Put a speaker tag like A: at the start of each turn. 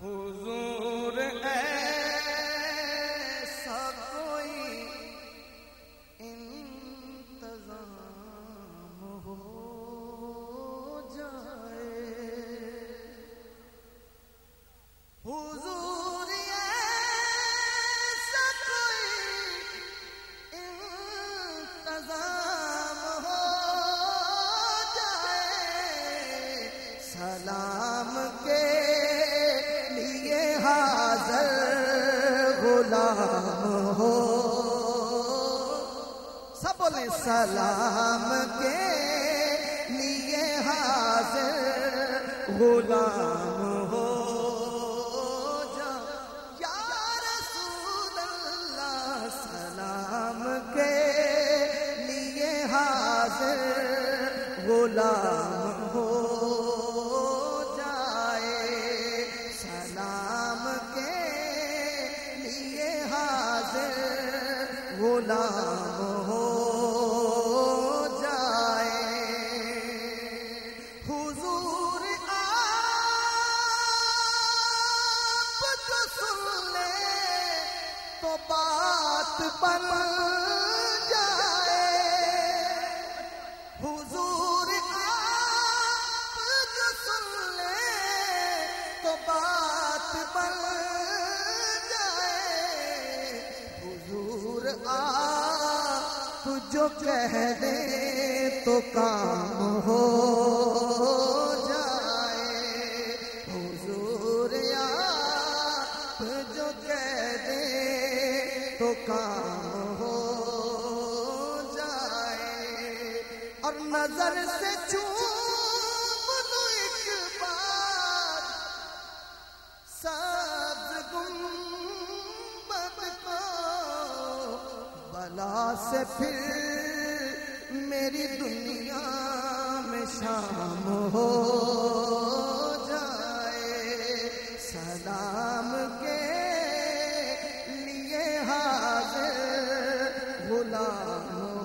A: حضور ایسا کوئی انتظام ہو جائے۔ حضور سلام کے لیے حاضر غلام ہو۔ سب بولے سلام کے لیے حاضر غلام ہو۔ جا یا رسول اللہ، سلام کے لیے حاضر غلام ہو۔ غلام ہو جائے۔ حضور آپ جو سن لے تو بات بن جو کہہ دے تو کام ہو جائے۔ حضور آپ جو کہہ دے تو کام ہو جائے۔ اور نظر سے چھو بلا سے پھر میری دنیا میں شام ہو جائے۔ سلام کے لیے حاضر غلام ہو